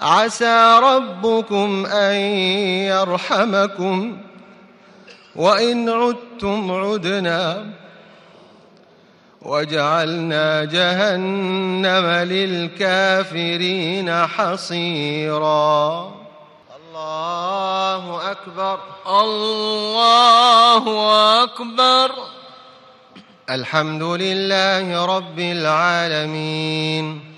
عسى ربكم أن يرحمكم. وإن عدتم عدنا. وجعلنا جهنم للكافرين حصيرا. الله أكبر. الله أكبر. الحمد لله رب العالمين.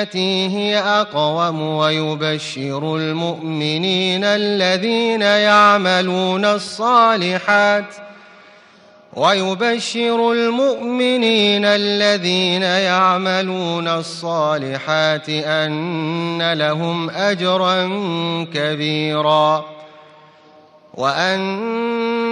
للتي هي أقوم ويبشر المؤمنين الذين يعملون الصالحات ويبشر المؤمنين الذين يعملون الصالحات أن لهم أجرا كبيرا وأن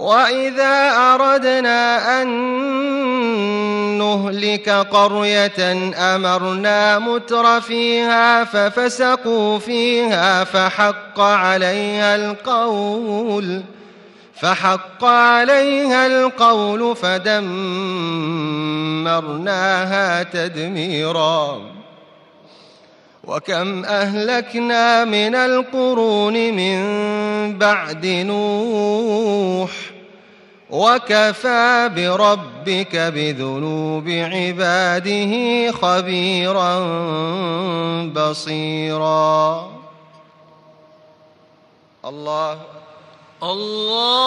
وإذا أردنا أن نهلك قرية أمرنا متر فيها ففسقوا فيها فحق عليها القول فحق عليها القول فدمرناها تدميرا وكم أهلكنا من القرون من بعد نوح وكفى بربك بذنوب عباده خبيرا بصيرا. الله الله